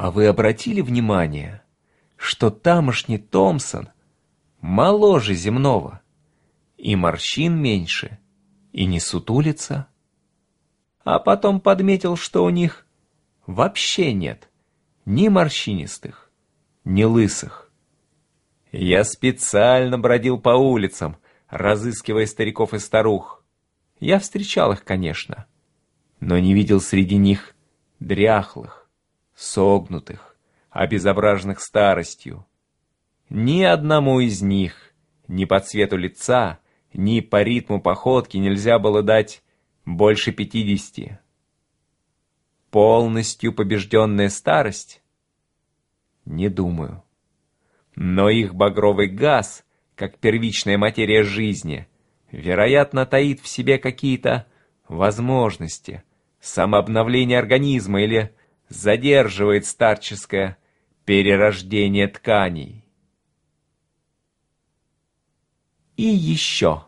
А вы обратили внимание, что тамошний Томпсон моложе земного, и морщин меньше, и не сутулится? А потом подметил, что у них вообще нет ни морщинистых, ни лысых. Я специально бродил по улицам, разыскивая стариков и старух. Я встречал их, конечно, но не видел среди них дряхлых, согнутых, обезображенных старостью. Ни одному из них, ни по цвету лица, ни по ритму походки нельзя было дать больше пятидесяти. Полностью побежденная старость? Не думаю. Но их багровый газ, как первичная материя жизни, вероятно, таит в себе какие-то возможности, самообновление организма или задерживает старческое перерождение тканей. И еще.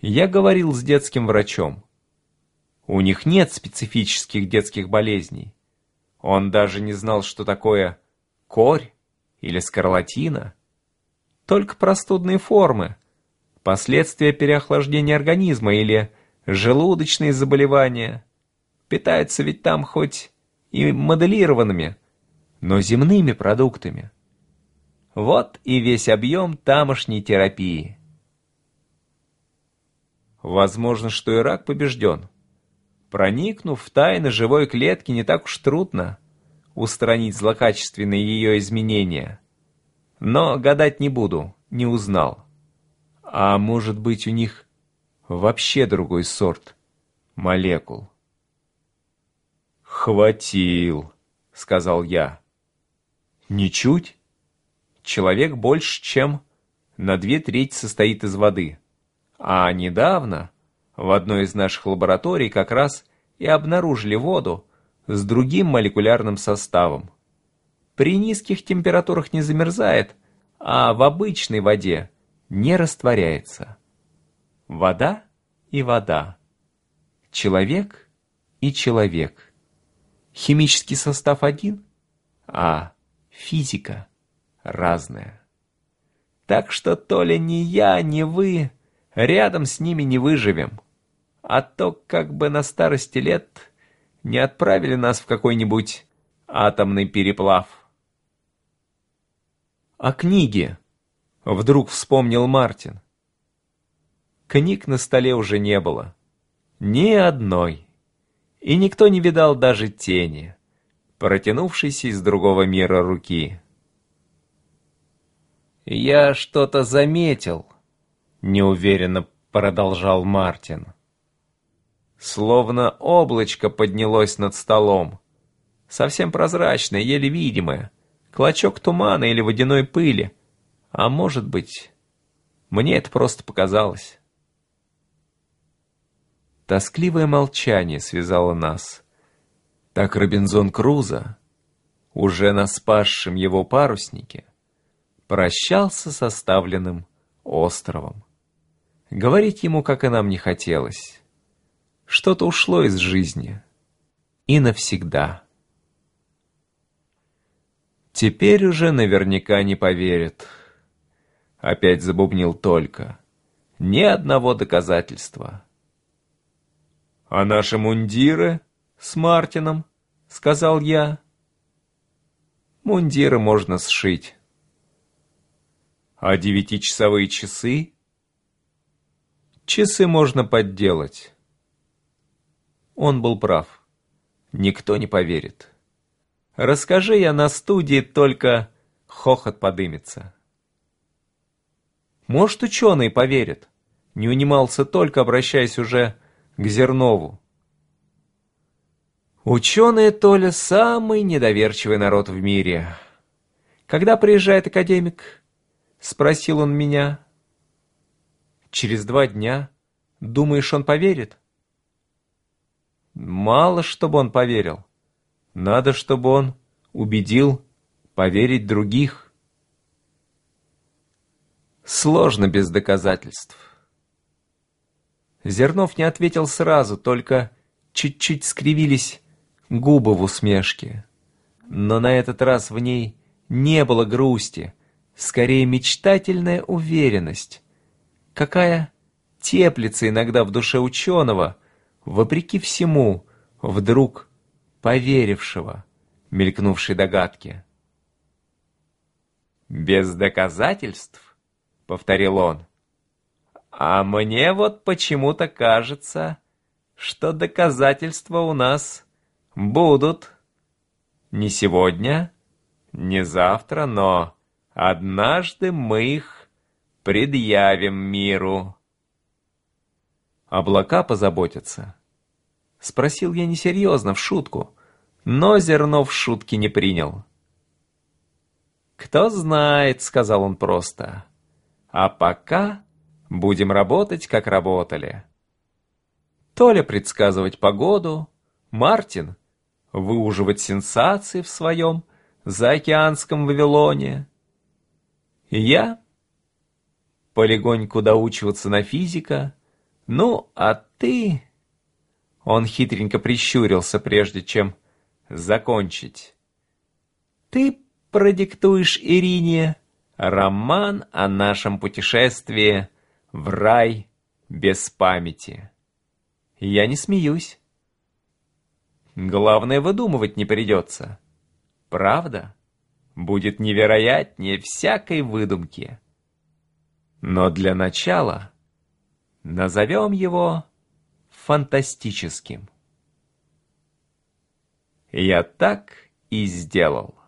Я говорил с детским врачом. У них нет специфических детских болезней. Он даже не знал, что такое корь или скарлатина. Только простудные формы, последствия переохлаждения организма или желудочные заболевания. Питается ведь там хоть и моделированными, но земными продуктами. Вот и весь объем тамошней терапии. Возможно, что и рак побежден. Проникнув в тайны живой клетки, не так уж трудно устранить злокачественные ее изменения. Но гадать не буду, не узнал. А может быть у них вообще другой сорт молекул? «Хватил», — сказал я. «Ничуть. Человек больше, чем на две трети состоит из воды. А недавно в одной из наших лабораторий как раз и обнаружили воду с другим молекулярным составом. При низких температурах не замерзает, а в обычной воде не растворяется. Вода и вода. Человек и человек. Химический состав один, а физика разная. Так что то ли ни я, ни вы рядом с ними не выживем а то как бы на старости лет не отправили нас в какой-нибудь атомный переплав. «А книги?» — вдруг вспомнил Мартин. Книг на столе уже не было. Ни одной. И никто не видал даже тени, протянувшейся из другого мира руки. «Я что-то заметил», — неуверенно продолжал Мартин. Словно облачко поднялось над столом. Совсем прозрачное, еле видимое. Клочок тумана или водяной пыли. А может быть, мне это просто показалось. Тоскливое молчание связало нас. Так Робинзон Крузо, уже на спасшем его паруснике, прощался с оставленным островом. Говорить ему, как и нам, не хотелось. Что-то ушло из жизни. И навсегда. Теперь уже наверняка не поверят. Опять забубнил только. Ни одного доказательства. «А наши мундиры с Мартином?» — сказал я. «Мундиры можно сшить». «А девятичасовые часы?» «Часы можно подделать». Он был прав. Никто не поверит. Расскажи я на студии, только хохот подымется. Может, ученые поверят. Не унимался только, обращаясь уже к Зернову. Ученые, Толя, самый недоверчивый народ в мире. Когда приезжает академик? Спросил он меня. Через два дня. Думаешь, он поверит? Мало, чтобы он поверил. Надо, чтобы он убедил поверить других. Сложно без доказательств. Зернов не ответил сразу, только чуть-чуть скривились губы в усмешке. Но на этот раз в ней не было грусти, скорее мечтательная уверенность, какая теплится иногда в душе ученого, вопреки всему, вдруг поверившего мелькнувшей догадке. «Без доказательств?» — повторил он. «А мне вот почему-то кажется, что доказательства у нас будут не сегодня, не завтра, но однажды мы их предъявим миру». «Облака позаботятся?» Спросил я несерьезно, в шутку, но зерно в шутки не принял. «Кто знает», — сказал он просто. «А пока будем работать, как работали». Толя предсказывать погоду, Мартин выуживать сенсации в своем заокеанском Вавилоне. И я полегоньку доучиваться на физика, ну, а ты... Он хитренько прищурился, прежде чем закончить. Ты продиктуешь Ирине роман о нашем путешествии в рай без памяти. Я не смеюсь. Главное, выдумывать не придется. Правда? Будет невероятнее всякой выдумки. Но для начала назовем его фантастическим. Я так и сделал.